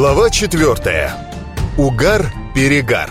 Глава четвертая. Угар-перегар.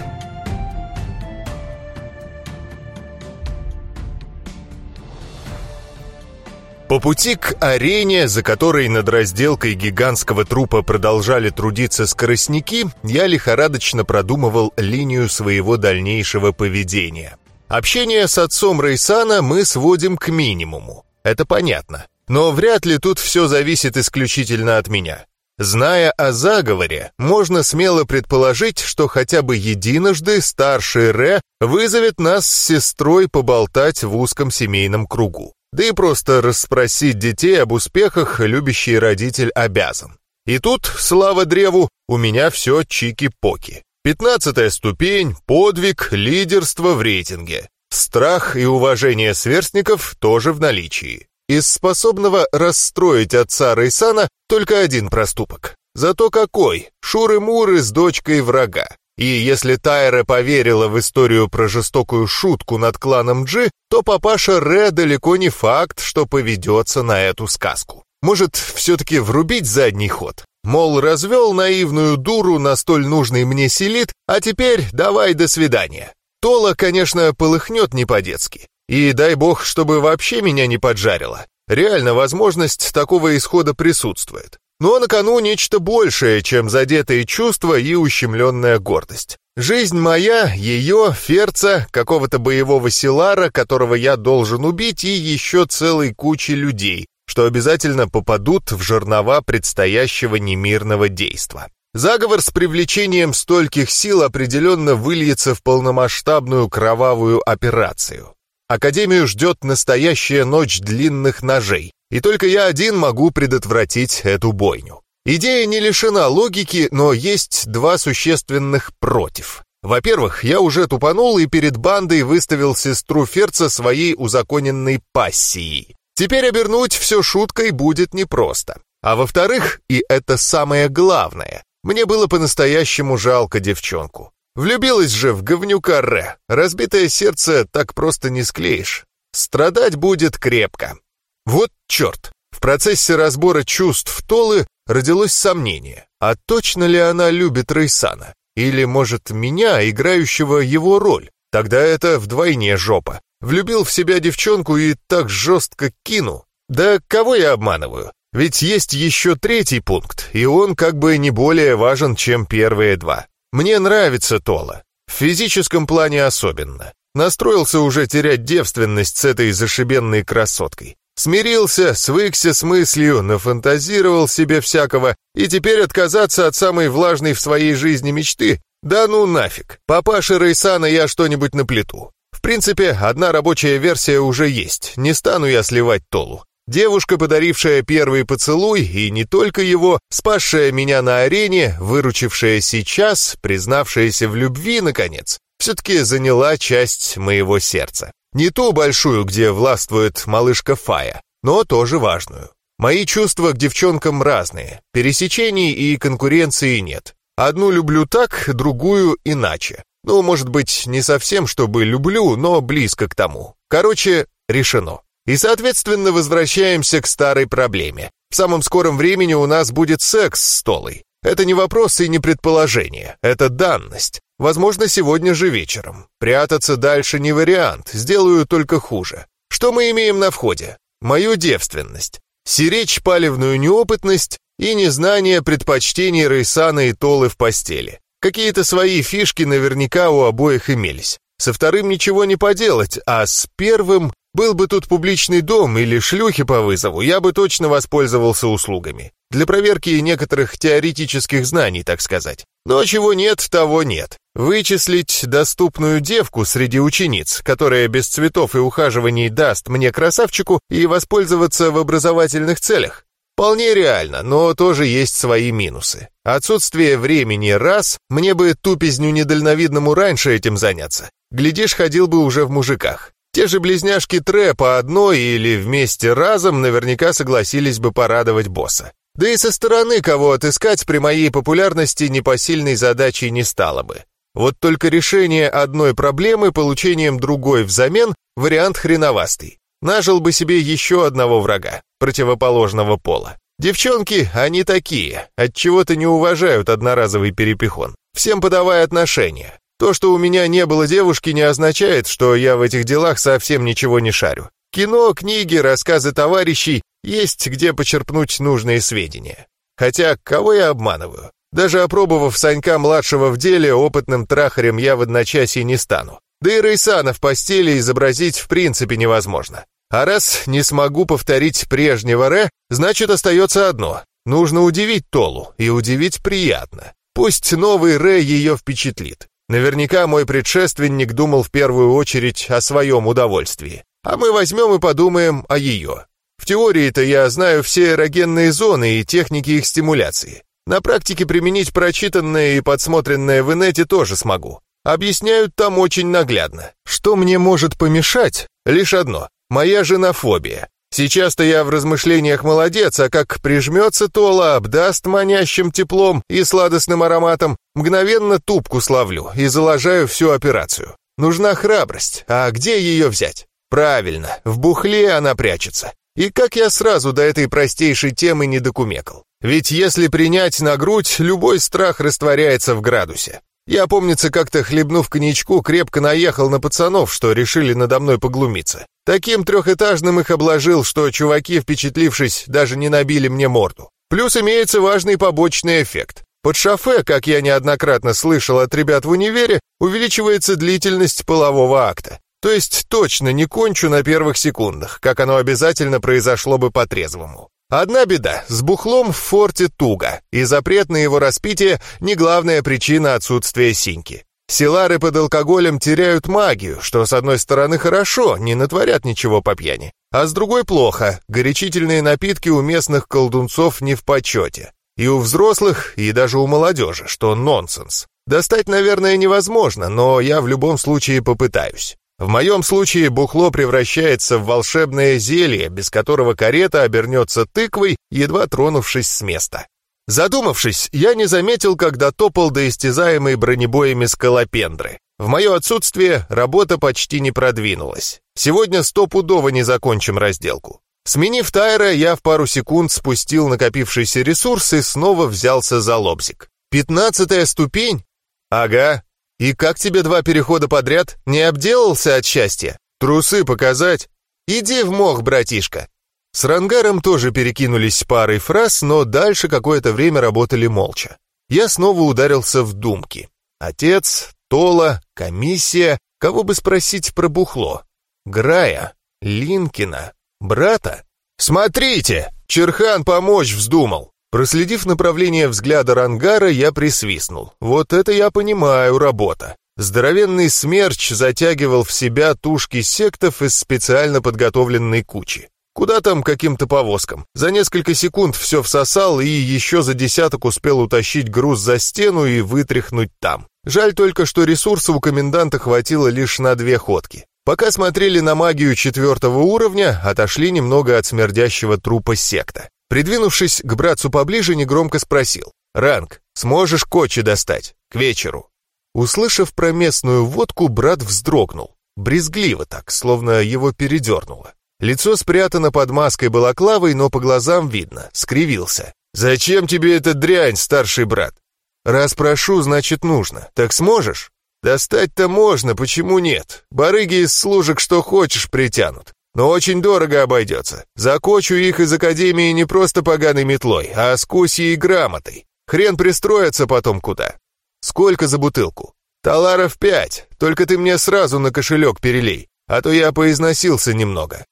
По пути к арене, за которой над разделкой гигантского трупа продолжали трудиться скоростники, я лихорадочно продумывал линию своего дальнейшего поведения. Общение с отцом Рейсана мы сводим к минимуму. Это понятно. Но вряд ли тут все зависит исключительно от меня. Зная о заговоре, можно смело предположить, что хотя бы единожды старший Ре вызовет нас с сестрой поболтать в узком семейном кругу. Да и просто расспросить детей об успехах любящий родитель обязан. И тут, слава древу, у меня все чики-поки. Пятнадцатая ступень, подвиг, лидерство в рейтинге. Страх и уважение сверстников тоже в наличии. Из способного расстроить отца Рейсана только один проступок. Зато какой? Шуры-муры с дочкой врага. И если Тайра поверила в историю про жестокую шутку над кланом Джи, то папаша Ре далеко не факт, что поведется на эту сказку. Может, все-таки врубить задний ход? Мол, развел наивную дуру на столь нужный мне селит, а теперь давай до свидания. Тола, конечно, полыхнет не по-детски. И дай бог, чтобы вообще меня не поджарило. Реально, возможность такого исхода присутствует. Но на кону нечто большее, чем задетые чувства и ущемленная гордость. Жизнь моя, ее, Ферца, какого-то боевого селара, которого я должен убить, и еще целой кучи людей, что обязательно попадут в жернова предстоящего немирного действа. Заговор с привлечением стольких сил определенно выльется в полномасштабную кровавую операцию. Академию ждет настоящая ночь длинных ножей, и только я один могу предотвратить эту бойню. Идея не лишена логики, но есть два существенных «против». Во-первых, я уже тупанул и перед бандой выставил сестру Ферца своей узаконенной пассией. Теперь обернуть все шуткой будет непросто. А во-вторых, и это самое главное, мне было по-настоящему жалко девчонку. Влюбилась же в говнюка Ре. Разбитое сердце так просто не склеишь. Страдать будет крепко. Вот черт! В процессе разбора чувств Толы родилось сомнение, а точно ли она любит Рейсана? Или, может, меня, играющего его роль? Тогда это вдвойне жопа. Влюбил в себя девчонку и так жестко кину. Да кого я обманываю? Ведь есть еще третий пункт, и он как бы не более важен, чем первые два. Мне нравится Тола. В физическом плане особенно. Настроился уже терять девственность с этой зашибенной красоткой. Смирился, свыкся с мыслью, нафантазировал себе всякого, и теперь отказаться от самой влажной в своей жизни мечты? Да ну нафиг. Папаше Рейсана я что-нибудь наплету. В принципе, одна рабочая версия уже есть, не стану я сливать Толу. Девушка, подарившая первый поцелуй, и не только его, спасшая меня на арене, выручившая сейчас, признавшаяся в любви, наконец, все-таки заняла часть моего сердца. Не ту большую, где властвует малышка Фая, но тоже важную. Мои чувства к девчонкам разные, пересечений и конкуренции нет. Одну люблю так, другую иначе. Ну, может быть, не совсем, чтобы люблю, но близко к тому. Короче, решено. И, соответственно, возвращаемся к старой проблеме. В самом скором времени у нас будет секс с Толой. Это не вопрос и не предположение, это данность. Возможно, сегодня же вечером. Прятаться дальше не вариант, сделаю только хуже. Что мы имеем на входе? Мою девственность. Сиречь палевную неопытность и незнание предпочтений Рейсана и Толы в постели. Какие-то свои фишки наверняка у обоих имелись. Со вторым ничего не поделать, а с первым был бы тут публичный дом или шлюхи по вызову, я бы точно воспользовался услугами. Для проверки некоторых теоретических знаний, так сказать. Но чего нет, того нет. Вычислить доступную девку среди учениц, которая без цветов и ухаживаний даст мне красавчику, и воспользоваться в образовательных целях. Вполне реально, но тоже есть свои минусы. Отсутствие времени раз, мне бы тупизню недальновидному раньше этим заняться. Глядишь, ходил бы уже в мужиках. Те же близняшки Тре по одной или вместе разом наверняка согласились бы порадовать босса. Да и со стороны кого отыскать при моей популярности непосильной задачей не стало бы. Вот только решение одной проблемы получением другой взамен – вариант хреновастый. Нажил бы себе еще одного врага, противоположного пола. Девчонки, они такие, от чего то не уважают одноразовый перепихон, всем подавая отношения. То, что у меня не было девушки, не означает, что я в этих делах совсем ничего не шарю. Кино, книги, рассказы товарищей есть где почерпнуть нужные сведения. Хотя, кого я обманываю? Даже опробовав Санька-младшего в деле, опытным трахарем я в одночасье не стану. Да и Рейсана в постели изобразить в принципе невозможно. А раз не смогу повторить прежнего Ре, значит остается одно. Нужно удивить Толу, и удивить приятно. Пусть новый Ре ее впечатлит. Наверняка мой предшественник думал в первую очередь о своем удовольствии. А мы возьмем и подумаем о ее. В теории-то я знаю все эрогенные зоны и техники их стимуляции. На практике применить прочитанное и подсмотренное в инете тоже смогу. Объясняют там очень наглядно. Что мне может помешать? Лишь одно. Моя женофобия. Сейчас-то я в размышлениях молодец, а как прижмется Тола, обдаст манящим теплом и сладостным ароматом, мгновенно тупку славлю и заложаю всю операцию. Нужна храбрость, а где ее взять? Правильно, в бухле она прячется. И как я сразу до этой простейшей темы не докумекал. Ведь если принять на грудь, любой страх растворяется в градусе. Я, помнится, как-то хлебнув коньячку, крепко наехал на пацанов, что решили надо мной поглумиться. Таким трехэтажным их обложил, что чуваки, впечатлившись, даже не набили мне морду. Плюс имеется важный побочный эффект. Под шофе, как я неоднократно слышал от ребят в универе, увеличивается длительность полового акта. То есть точно не кончу на первых секундах, как оно обязательно произошло бы по-трезвому. Одна беда, с бухлом в форте туго, и запрет на его распитие не главная причина отсутствия синьки. Силары под алкоголем теряют магию, что с одной стороны хорошо, не натворят ничего по пьяни, а с другой плохо, горячительные напитки у местных колдунцов не в почете. И у взрослых, и даже у молодежи, что нонсенс. Достать, наверное, невозможно, но я в любом случае попытаюсь. В моем случае бухло превращается в волшебное зелье, без которого карета обернется тыквой, едва тронувшись с места. Задумавшись, я не заметил, когда топал до истязаемой бронебоями скалопендры. В мое отсутствие работа почти не продвинулась. Сегодня стопудово не закончим разделку. Сменив тайра, я в пару секунд спустил накопившийся ресурс и снова взялся за лобзик. Пятнадцатая ступень? Ага, «И как тебе два перехода подряд? Не обделался от счастья? Трусы показать? Иди в мох, братишка!» С Рангаром тоже перекинулись парой фраз, но дальше какое-то время работали молча. Я снова ударился в думки. Отец, Тола, комиссия, кого бы спросить про бухло? Грая, Линкина, брата? «Смотрите! Черхан помочь вздумал!» Проследив направление взгляда Рангара, я присвистнул. Вот это я понимаю, работа. Здоровенный смерч затягивал в себя тушки сектов из специально подготовленной кучи. Куда там каким-то повозкам? За несколько секунд все всосал и еще за десяток успел утащить груз за стену и вытряхнуть там. Жаль только, что ресурса у коменданта хватило лишь на две ходки. Пока смотрели на магию четвертого уровня, отошли немного от смердящего трупа секта. Придвинувшись к братцу поближе, негромко спросил. «Ранг, сможешь кочи достать? К вечеру?» Услышав про местную водку, брат вздрогнул. Брезгливо так, словно его передернуло. Лицо спрятано под маской балаклавой, но по глазам видно, скривился. «Зачем тебе эта дрянь, старший брат?» «Раз прошу, значит нужно. Так сможешь?» «Достать-то можно, почему нет? Барыги из служек что хочешь притянут. Но очень дорого обойдется. Закочу их из академии не просто поганой метлой, а с кусьей и грамотой. Хрен пристроится потом куда. Сколько за бутылку? Таларов пять, только ты мне сразу на кошелек перелей, а то я поизносился немного.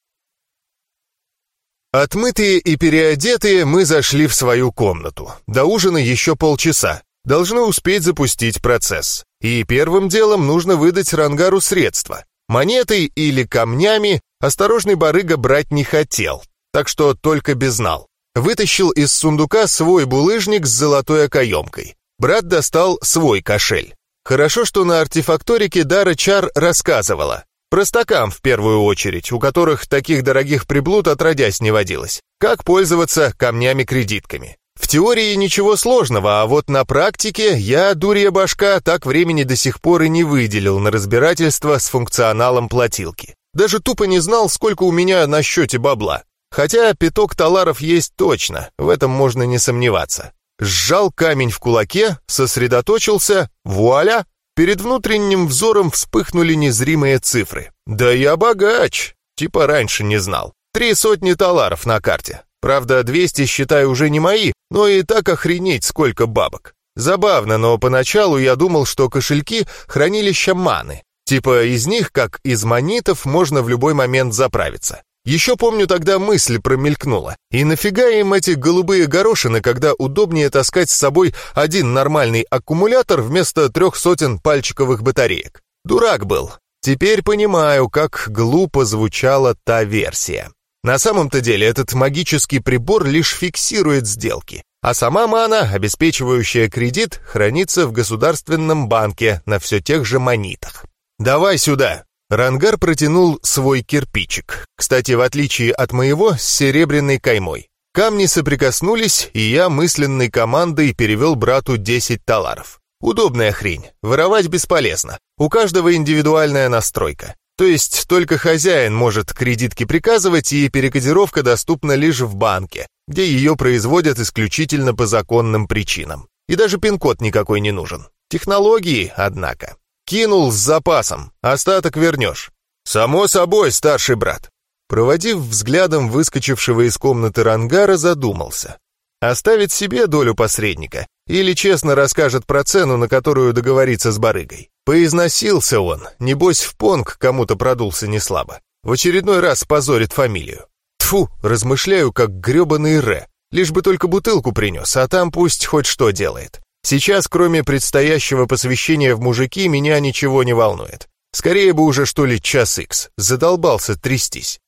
Отмытые и переодетые мы зашли в свою комнату. До ужина еще полчаса. Должны успеть запустить процесс. И первым делом нужно выдать Рангару средства. Монетой или камнями осторожный барыга брать не хотел, так что только безнал. Вытащил из сундука свой булыжник с золотой окоемкой. Брат достал свой кошель. Хорошо, что на артефакторике Дара Чар рассказывала. Простакам в первую очередь, у которых таких дорогих приблуд отродясь не водилось. Как пользоваться камнями-кредитками. В теории ничего сложного, а вот на практике я, дурья башка, так времени до сих пор и не выделил на разбирательство с функционалом платилки. Даже тупо не знал, сколько у меня на счете бабла. Хотя пяток таларов есть точно, в этом можно не сомневаться. Сжал камень в кулаке, сосредоточился, вуаля! Перед внутренним взором вспыхнули незримые цифры. Да я богач! Типа раньше не знал. Три сотни таларов на карте. Правда, 200, считай, уже не мои, но и так охренеть, сколько бабок. Забавно, но поначалу я думал, что кошельки — хранилища маны. Типа из них, как из монитов, можно в любой момент заправиться. Еще помню, тогда мысль промелькнула. И нафига им эти голубые горошины, когда удобнее таскать с собой один нормальный аккумулятор вместо трех сотен пальчиковых батареек? Дурак был. Теперь понимаю, как глупо звучала та версия. На самом-то деле этот магический прибор лишь фиксирует сделки, а сама мана, обеспечивающая кредит, хранится в государственном банке на все тех же монитах. «Давай сюда!» Рангар протянул свой кирпичик. Кстати, в отличие от моего, с серебряной каймой. Камни соприкоснулись, и я мысленной командой перевел брату 10 таларов. Удобная хрень, воровать бесполезно. У каждого индивидуальная настройка. То есть только хозяин может кредитки приказывать, и перекодировка доступна лишь в банке, где ее производят исключительно по законным причинам. И даже пин-код никакой не нужен. Технологии, однако. Кинул с запасом, остаток вернешь. Само собой, старший брат. Проводив взглядом выскочившего из комнаты рангара, задумался. Оставить себе долю посредника или честно расскажет про цену, на которую договориться с барыгой. Поизносился он, небось в понг кому-то продулся неслабо. В очередной раз позорит фамилию. Тфу, размышляю, как гребаный Ре. Лишь бы только бутылку принес, а там пусть хоть что делает. Сейчас, кроме предстоящего посвящения в мужики, меня ничего не волнует. Скорее бы уже, что ли, час икс. Задолбался трястись.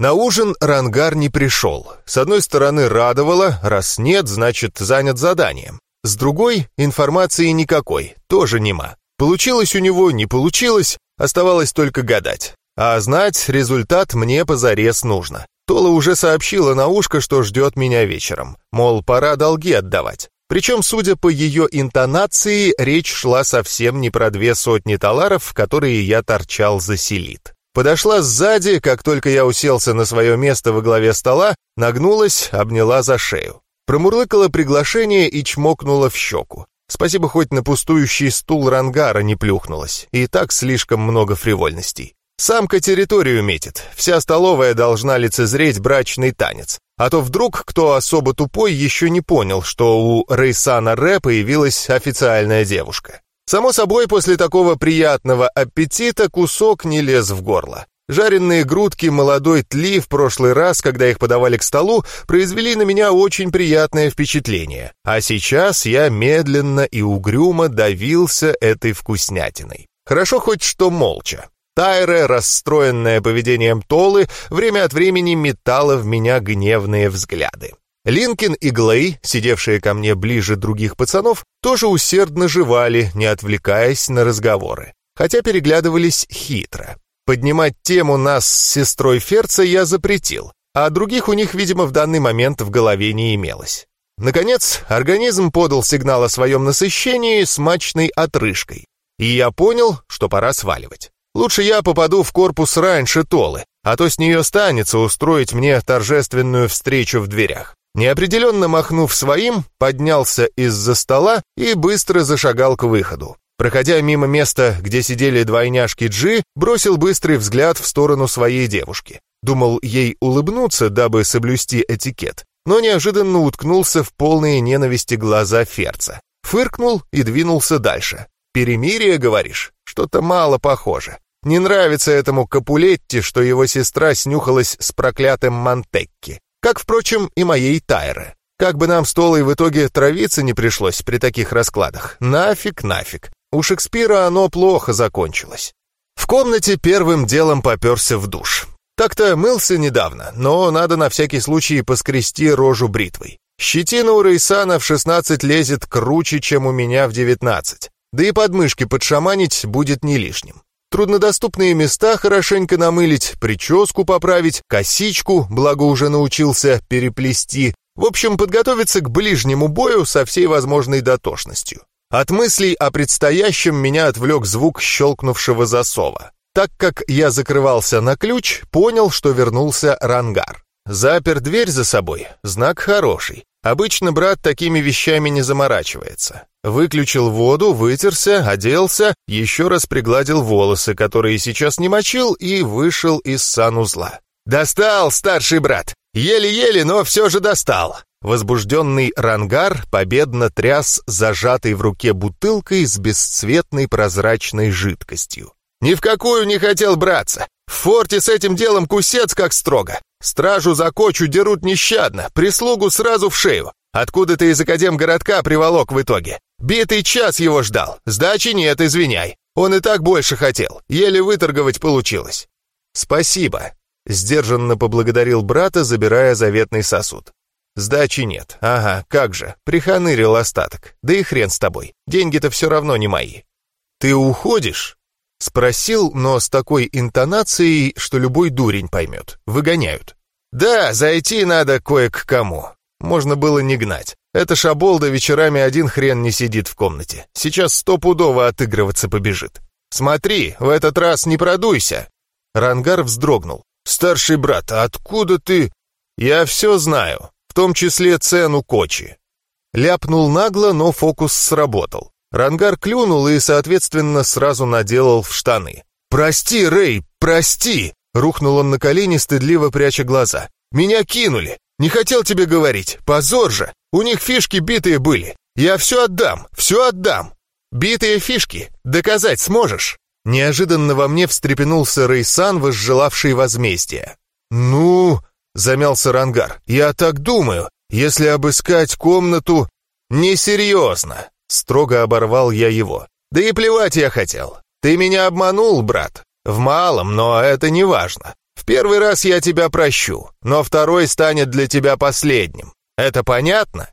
На ужин Рангар не пришел. С одной стороны, радовало, раз нет, значит, занят заданием. С другой, информации никакой, тоже нема. Получилось у него, не получилось, оставалось только гадать. А знать результат мне позарез нужно. Тола уже сообщила на ушко, что ждет меня вечером. Мол, пора долги отдавать. Причем, судя по ее интонации, речь шла совсем не про две сотни таларов, которые я торчал за селит. Подошла сзади, как только я уселся на свое место во главе стола, нагнулась, обняла за шею. Промурлыкала приглашение и чмокнула в щеку. Спасибо, хоть на пустующий стул рангара не плюхнулась, и так слишком много фривольностей. Самка территорию метит, вся столовая должна лицезреть брачный танец. А то вдруг кто особо тупой еще не понял, что у Рейсана Ре появилась официальная девушка. Само собой, после такого приятного аппетита кусок не лез в горло. Жареные грудки молодой тли в прошлый раз, когда их подавали к столу, произвели на меня очень приятное впечатление. А сейчас я медленно и угрюмо давился этой вкуснятиной. Хорошо хоть что молча. Тайра, расстроенная поведением Толы, время от времени метала в меня гневные взгляды. Линкин и Глей, сидевшие ко мне ближе других пацанов, тоже усердно жевали, не отвлекаясь на разговоры, хотя переглядывались хитро. Поднимать тему нас с сестрой Ферца я запретил, а других у них, видимо, в данный момент в голове не имелось. Наконец, организм подал сигнал о своем насыщении смачной отрыжкой, и я понял, что пора сваливать. Лучше я попаду в корпус раньше Толы, а то с нее станется устроить мне торжественную встречу в дверях. Неопределенно махнув своим, поднялся из-за стола и быстро зашагал к выходу. Проходя мимо места, где сидели двойняшки Джи, бросил быстрый взгляд в сторону своей девушки. Думал ей улыбнуться, дабы соблюсти этикет, но неожиданно уткнулся в полные ненависти глаза Ферца. Фыркнул и двинулся дальше. «Перемирие, говоришь? Что-то мало похоже. Не нравится этому Капулетти, что его сестра снюхалась с проклятым Монтекки. Как, впрочем, и моей Тайре. Как бы нам с Толой в итоге травиться не пришлось при таких раскладах. Нафиг, нафиг. У Шекспира оно плохо закончилось. В комнате первым делом поперся в душ. Так-то мылся недавно, но надо на всякий случай поскрести рожу бритвой. Щетина у Рейсана в 16 лезет круче, чем у меня в 19. Да и подмышки подшаманить будет не лишним. Труднодоступные места хорошенько намылить, прическу поправить, косичку, благо уже научился переплести. В общем, подготовиться к ближнему бою со всей возможной дотошностью. От мыслей о предстоящем меня отвлек звук щелкнувшего засова. Так как я закрывался на ключ, понял, что вернулся рангар. Запер дверь за собой, знак хороший. Обычно брат такими вещами не заморачивается. Выключил воду, вытерся, оделся, еще раз пригладил волосы, которые сейчас не мочил, и вышел из санузла. «Достал, старший брат! Еле-еле, но все же достал!» Возбужденный рангар победно тряс зажатой в руке бутылкой с бесцветной прозрачной жидкостью. «Ни в какую не хотел браться! В форте с этим делом кусец как строго! Стражу за кочу дерут нещадно, прислугу сразу в шею. Откуда ты из академгородка приволок в итоге? Битый час его ждал. Сдачи нет, извиняй. Он и так больше хотел. Еле выторговать получилось. Спасибо. Сдержанно поблагодарил брата, забирая заветный сосуд. Сдачи нет. Ага, как же. Приханырил остаток. Да и хрен с тобой. Деньги-то все равно не мои. Ты уходишь? Спросил, но с такой интонацией, что любой дурень поймет. Выгоняют. Да, зайти надо кое к кому. Можно было не гнать. Это шаболда вечерами один хрен не сидит в комнате. Сейчас стопудово отыгрываться побежит. Смотри, в этот раз не продуйся. Рангар вздрогнул. «Старший брат, откуда ты...» «Я все знаю, том числе цену Кочи». Ляпнул нагло, но фокус сработал. Рангар клюнул и, соответственно, сразу наделал в штаны. «Прости, Рэй, прости!» Рухнул он на колени, стыдливо пряча глаза. «Меня кинули! Не хотел тебе говорить! Позор же! У них фишки битые были! Я все отдам! Все отдам! Битые фишки! Доказать сможешь?» Неожиданно во мне встрепенулся Рейсан, возжелавший возмездия. «Ну...» — замялся Рангар. «Я так думаю. Если обыскать комнату...» «Несерьезно!» Строго оборвал я его. «Да и плевать я хотел. Ты меня обманул, брат. В малом, но это не важно. В первый раз я тебя прощу, но второй станет для тебя последним. Это понятно?»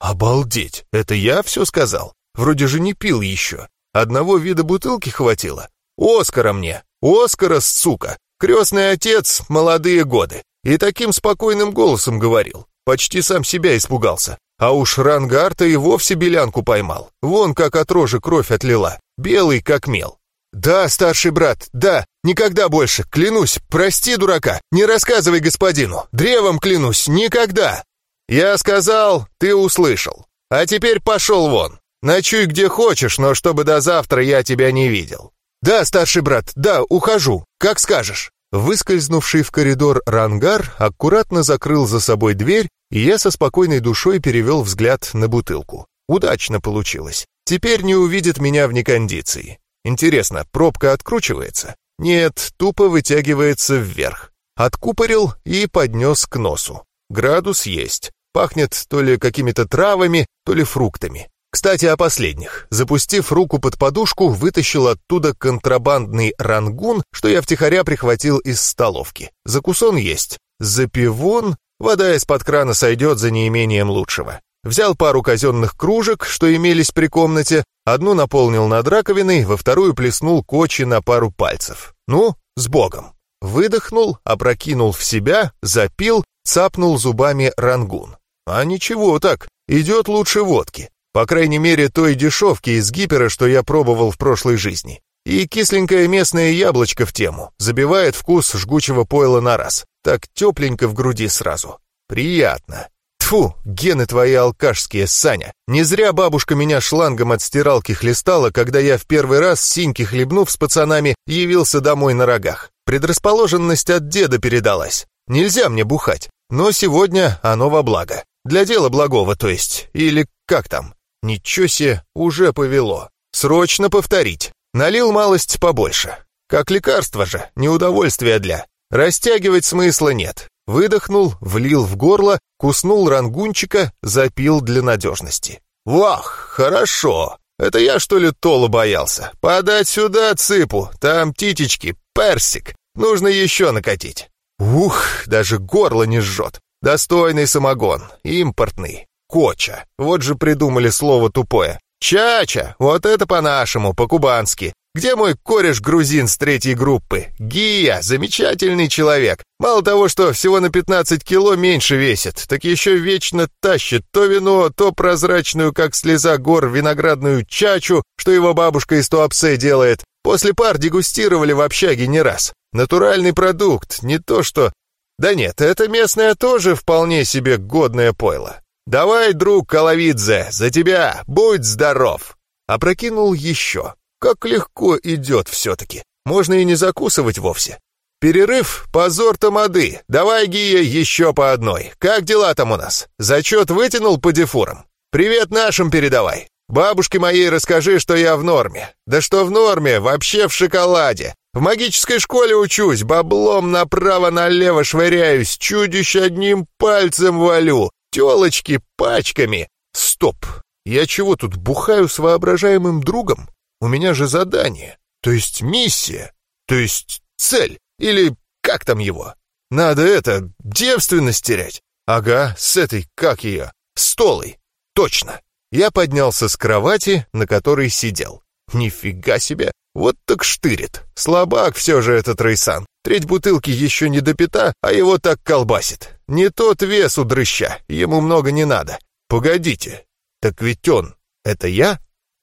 «Обалдеть! Это я все сказал? Вроде же не пил еще. Одного вида бутылки хватило. Оскара мне! Оскара, сука! Крестный отец, молодые годы!» И таким спокойным голосом говорил. Почти сам себя испугался. А уж Рангарта и вовсе белянку поймал. Вон как от рожи кровь отлила. Белый как мел. «Да, старший брат, да, никогда больше, клянусь, прости, дурака, не рассказывай господину, древом клянусь, никогда!» «Я сказал, ты услышал. А теперь пошел вон. Ночуй где хочешь, но чтобы до завтра я тебя не видел». «Да, старший брат, да, ухожу, как скажешь». Выскользнувший в коридор рангар аккуратно закрыл за собой дверь и я со спокойной душой перевел взгляд на бутылку. Удачно получилось. Теперь не увидит меня в некондиции. Интересно, пробка откручивается? Нет, тупо вытягивается вверх. Откупорил и поднес к носу. Градус есть. Пахнет то ли какими-то травами, то ли фруктами. Кстати, о последних. Запустив руку под подушку, вытащил оттуда контрабандный рангун, что я втихаря прихватил из столовки. Закусон есть. Запивон Вода из-под крана сойдет за неимением лучшего. Взял пару казенных кружек, что имелись при комнате, одну наполнил над раковиной, во вторую плеснул кочи на пару пальцев. Ну, с Богом. Выдохнул, опрокинул в себя, запил, цапнул зубами рангун. А ничего так, идет лучше водки. По крайней мере, той дешевки из гипера, что я пробовал в прошлой жизни. И кисленькое местное яблочко в тему, забивает вкус жгучего пойла на раз. Так тепленько в груди сразу. Приятно. Тфу, гены твои алкашские, Саня. Не зря бабушка меня шлангом от стиралки хлестала, когда я в первый раз, синьки хлебнув с пацанами, явился домой на рогах. Предрасположенность от деда передалась. Нельзя мне бухать, но сегодня оно во благо. Для дела благого, то есть. Или как там? Ничего себе, уже повело. Срочно повторить. Налил малость побольше. Как лекарство же, не удовольствие для. Растягивать смысла нет. Выдохнул, влил в горло, куснул рангунчика, запил для надежности. «Вах, хорошо! Это я, что ли, Толу боялся? Подать сюда цыпу, там титечки, персик. Нужно еще накатить». Ух, даже горло не жжет. Достойный самогон, импортный. Коча. Вот же придумали слово тупое. Чача, вот это по-нашему, по-кубански. Где мой кореш-грузин с третьей группы? Гия, замечательный человек. Мало того, что всего на 15 кило меньше весит, так еще вечно тащит то вино, то прозрачную, как слеза гор, виноградную чачу, что его бабушка из Туапсе делает. После пар дегустировали в общаге не раз. Натуральный продукт, не то что... Да нет, это местное тоже вполне себе годное пойло. Давай, друг Коловидзе, за тебя, будь здоров. Опрокинул еще. Как легко идет все-таки. Можно и не закусывать вовсе. Перерыв, позор тамады. Давай, Гия, еще по одной. Как дела там у нас? Зачет вытянул по дефурам? Привет нашим передавай. Бабушке моей расскажи, что я в норме. Да что в норме, вообще в шоколаде. В магической школе учусь, баблом направо-налево швыряюсь, чудище одним пальцем валю, телочки пачками. Стоп, я чего тут бухаю с воображаемым другом? У меня же задание, то есть миссия, то есть цель. Или как там его? Надо это, девственность терять. Ага, с этой, как ее, столой. Точно. Я поднялся с кровати, на которой сидел. Нифига себе, вот так штырит. Слабак все же этот Рейсан. Треть бутылки еще не допита, а его так колбасит. Не тот вес у дрыща, ему много не надо. Погодите, так ведь он, это я?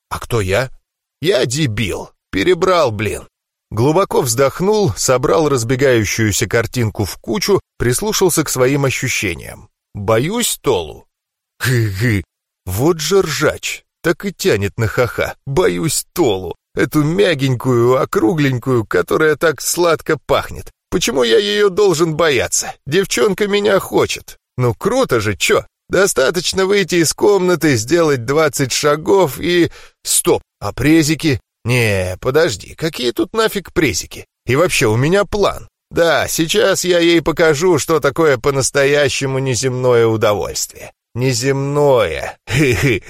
А кто я? Я дебил, перебрал, блин. Глубоко вздохнул, собрал разбегающуюся картинку в кучу, прислушался к своим ощущениям. Боюсь Толу. Хы-хы. Вот же ржач. Так и тянет на ха-ха. Боюсь Толу. Эту мягенькую, округленькую, которая так сладко пахнет. Почему я ее должен бояться? Девчонка меня хочет. Ну круто же, чё? Достаточно выйти из комнаты, сделать двадцать шагов и... Стоп, а презики? «Не, подожди, какие тут нафиг презики? И вообще, у меня план. Да, сейчас я ей покажу, что такое по-настоящему неземное удовольствие. Неземное. Хы-хы.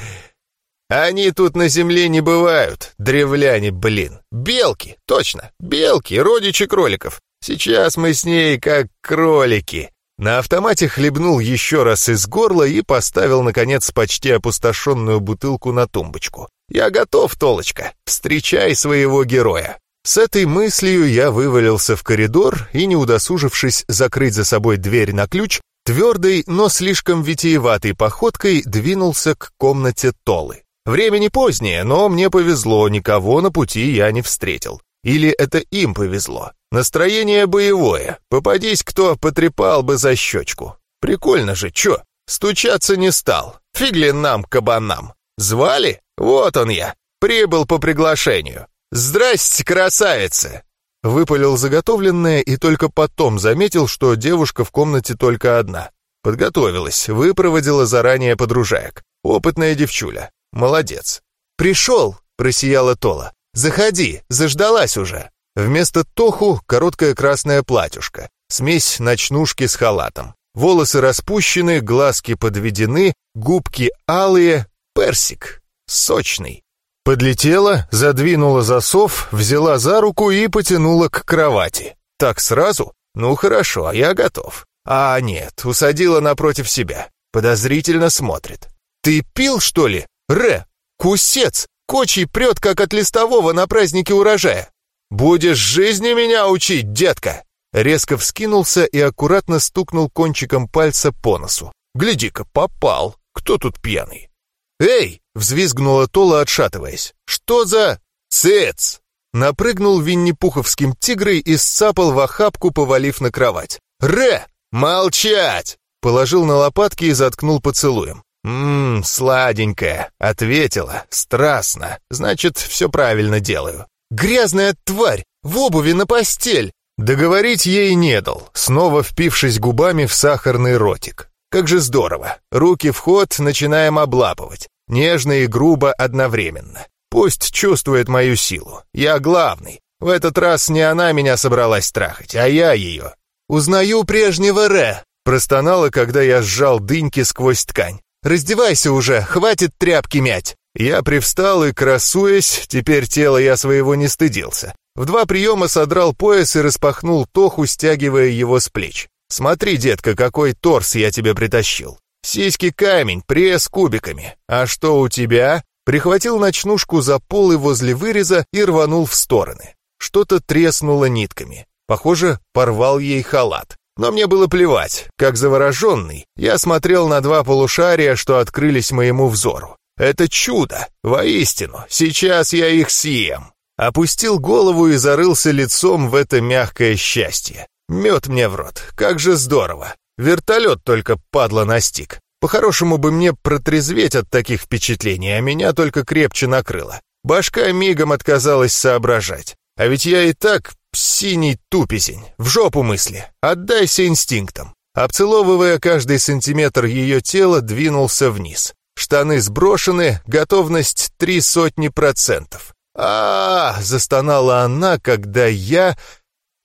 Они тут на земле не бывают, древляне, блин. Белки, точно, белки, родичи кроликов. Сейчас мы с ней как кролики. На автомате хлебнул еще раз из горла и поставил, наконец, почти опустошенную бутылку на тумбочку. «Я готов, Толочка, встречай своего героя». С этой мыслью я вывалился в коридор и, не удосужившись закрыть за собой дверь на ключ, твердой, но слишком витиеватой походкой двинулся к комнате Толы. Время не позднее, но мне повезло, никого на пути я не встретил. Или это им повезло. Настроение боевое. Попадись кто, потрепал бы за щечку. Прикольно же, чё? Стучаться не стал. Фигли нам, кабанам. Звали? «Вот он я! Прибыл по приглашению! Здрасте, красавица!» Выпалил заготовленное и только потом заметил, что девушка в комнате только одна. Подготовилась, выпроводила заранее подружаек. Опытная девчуля. Молодец. «Пришел!» — просияла Тола. «Заходи, заждалась уже!» Вместо Тоху короткое красное платьюшко, смесь ночнушки с халатом. Волосы распущены, глазки подведены, губки алые, персик сочный. Подлетела, задвинула засов, взяла за руку и потянула к кровати. Так сразу? Ну хорошо, я готов. А нет, усадила напротив себя. Подозрительно смотрит. Ты пил, что ли? Ре, кусец, кочий прет, как от листового на празднике урожая. Будешь жизни меня учить, детка. Резко вскинулся и аккуратно стукнул кончиком пальца по носу. Гляди-ка, попал. Кто тут пьяный? «Эй!» — взвизгнула Тола, отшатываясь. «Что за...» «Цец!» Напрыгнул винни-пуховским тигрой и сцапал в охапку, повалив на кровать. «Ре! Молчать!» Положил на лопатки и заткнул поцелуем. «Ммм, сладенькая!» — ответила. «Страстно. Значит, все правильно делаю». «Грязная тварь! В обуви на постель!» Договорить ей не дал, снова впившись губами в сахарный ротик. Как же здорово. Руки в ход, начинаем облапывать. Нежно и грубо одновременно. Пусть чувствует мою силу. Я главный. В этот раз не она меня собралась трахать, а я ее. «Узнаю прежнего Ре», — простонала, когда я сжал дыньки сквозь ткань. «Раздевайся уже, хватит тряпки мять». Я привстал и, красуясь, теперь тело я своего не стыдился. В два приема содрал пояс и распахнул тоху, стягивая его с плеч. Смотри, детка, какой торс я тебе притащил. Сиськи камень, пресс кубиками. А что у тебя? Прихватил ночнушку за полы возле выреза и рванул в стороны. Что-то треснуло нитками. Похоже, порвал ей халат. Но мне было плевать. Как завороженный, я смотрел на два полушария, что открылись моему взору. Это чудо, воистину. Сейчас я их съем. Опустил голову и зарылся лицом в это мягкое счастье. Мед мне в рот, как же здорово. Вертолет только падла настиг. По-хорошему бы мне протрезветь от таких впечатлений, а меня только крепче накрыло. Башка мигом отказалась соображать. А ведь я и так синий тупесень, в жопу мысли. Отдайся инстинктам. Обцеловывая каждый сантиметр ее тела, двинулся вниз. Штаны сброшены, готовность три сотни процентов. а, застонала она, когда я...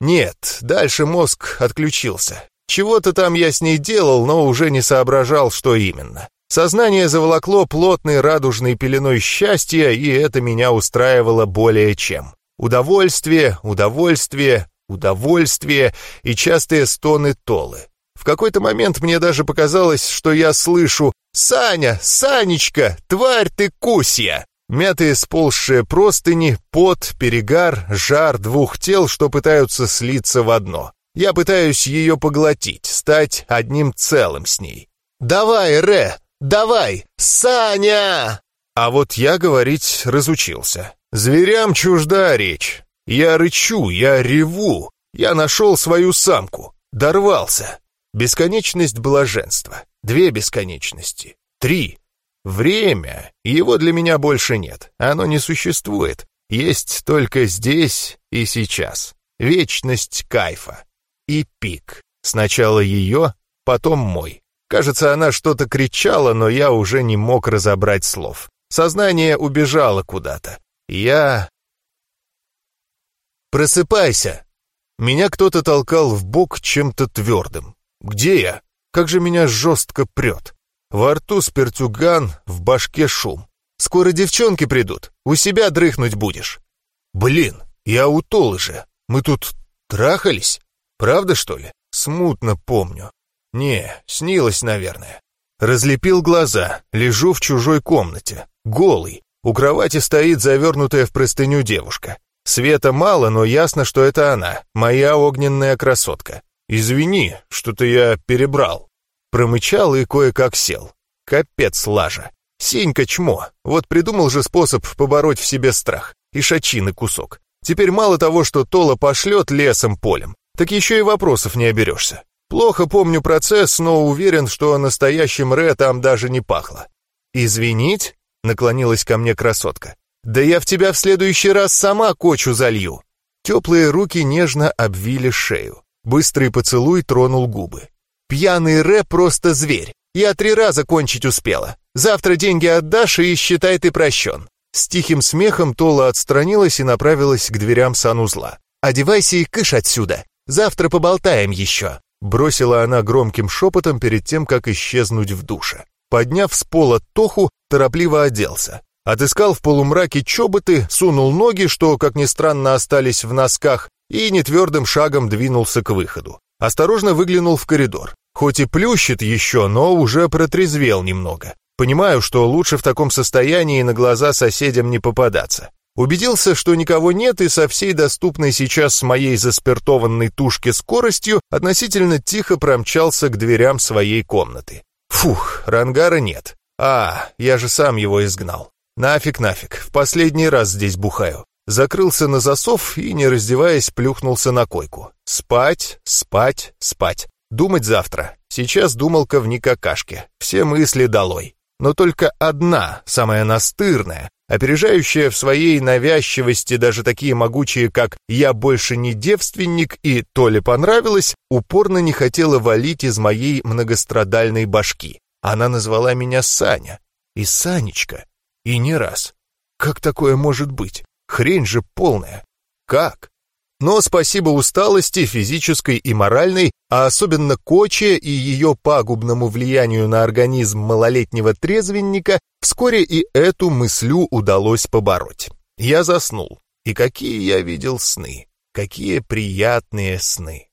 Нет, дальше мозг отключился. Чего-то там я с ней делал, но уже не соображал, что именно. Сознание заволокло плотной радужной пеленой счастья, и это меня устраивало более чем. Удовольствие, удовольствие, удовольствие и частые стоны Толы. Какой-то момент мне даже показалось, что я слышу «Саня! Санечка! Тварь ты кусья!» Мятые сползшие простыни, пот, перегар, жар двух тел, что пытаются слиться в одно. Я пытаюсь ее поглотить, стать одним целым с ней. «Давай, Ре! Давай! Саня!» А вот я говорить разучился. Зверям чужда речь. Я рычу, я реву. Я нашел свою самку. Дорвался. Бесконечность блаженства. Две бесконечности. Три. Время. Его для меня больше нет. Оно не существует. Есть только здесь и сейчас. Вечность кайфа и пик. Сначала ее, потом мой. Кажется, она что-то кричала, но я уже не мог разобрать слов. Сознание убежало куда-то. Я... «Просыпайся!» Меня кто-то толкал в бок чем-то твердым. «Где я? Как же меня жестко прет!» Во рту спиртюган, в башке шум. «Скоро девчонки придут, у себя дрыхнуть будешь». «Блин, я у Толы же. Мы тут трахались?» Правда, что ли? Смутно помню. Не, снилось, наверное. Разлепил глаза, лежу в чужой комнате, голый. У кровати стоит завернутая в простыню девушка. Света мало, но ясно, что это она, моя огненная красотка. Извини, что-то я перебрал. Промычал и кое-как сел. Капец лажа. Сенька чмо. Вот придумал же способ побороть в себе страх. И шачины кусок. Теперь мало того, что Тола пошлет лесом-полем, так еще и вопросов не оберешься. Плохо помню процесс, но уверен, что настоящим Ре там даже не пахло. «Извинить?» — наклонилась ко мне красотка. «Да я в тебя в следующий раз сама кочу залью». Теплые руки нежно обвили шею. Быстрый поцелуй тронул губы. «Пьяный Ре просто зверь. Я три раза кончить успела. Завтра деньги отдашь, и считай ты прощен». С тихим смехом Тола отстранилась и направилась к дверям санузла. «Одевайся и кыш отсюда. Завтра поболтаем еще», — бросила она громким шепотом перед тем, как исчезнуть в душе. Подняв с пола Тоху, торопливо оделся. Отыскал в полумраке чоботы, сунул ноги, что, как ни странно, остались в носках, и нетвердым шагом двинулся к выходу. Осторожно выглянул в коридор. Хоть и плющит еще, но уже протрезвел немного. Понимаю, что лучше в таком состоянии на глаза соседям не попадаться. Убедился, что никого нет, и со всей доступной сейчас моей заспиртованной тушки скоростью относительно тихо промчался к дверям своей комнаты. Фух, рангара нет. А, я же сам его изгнал. Нафиг, нафиг, в последний раз здесь бухаю. Закрылся на засов и, не раздеваясь, плюхнулся на койку. Спать, спать, спать. Думать завтра. Сейчас думалка в никакашке. Все мысли долой. Но только одна, самая настырная, опережающая в своей навязчивости даже такие могучие, как «я больше не девственник» и «то ли понравилось», упорно не хотела валить из моей многострадальной башки. Она назвала меня Саня. И Санечка. И не раз. Как такое может быть? Хрень же полная. Как? Но спасибо усталости, физической и моральной, а особенно Коче и ее пагубному влиянию на организм малолетнего трезвенника, вскоре и эту мыслю удалось побороть. Я заснул. И какие я видел сны. Какие приятные сны.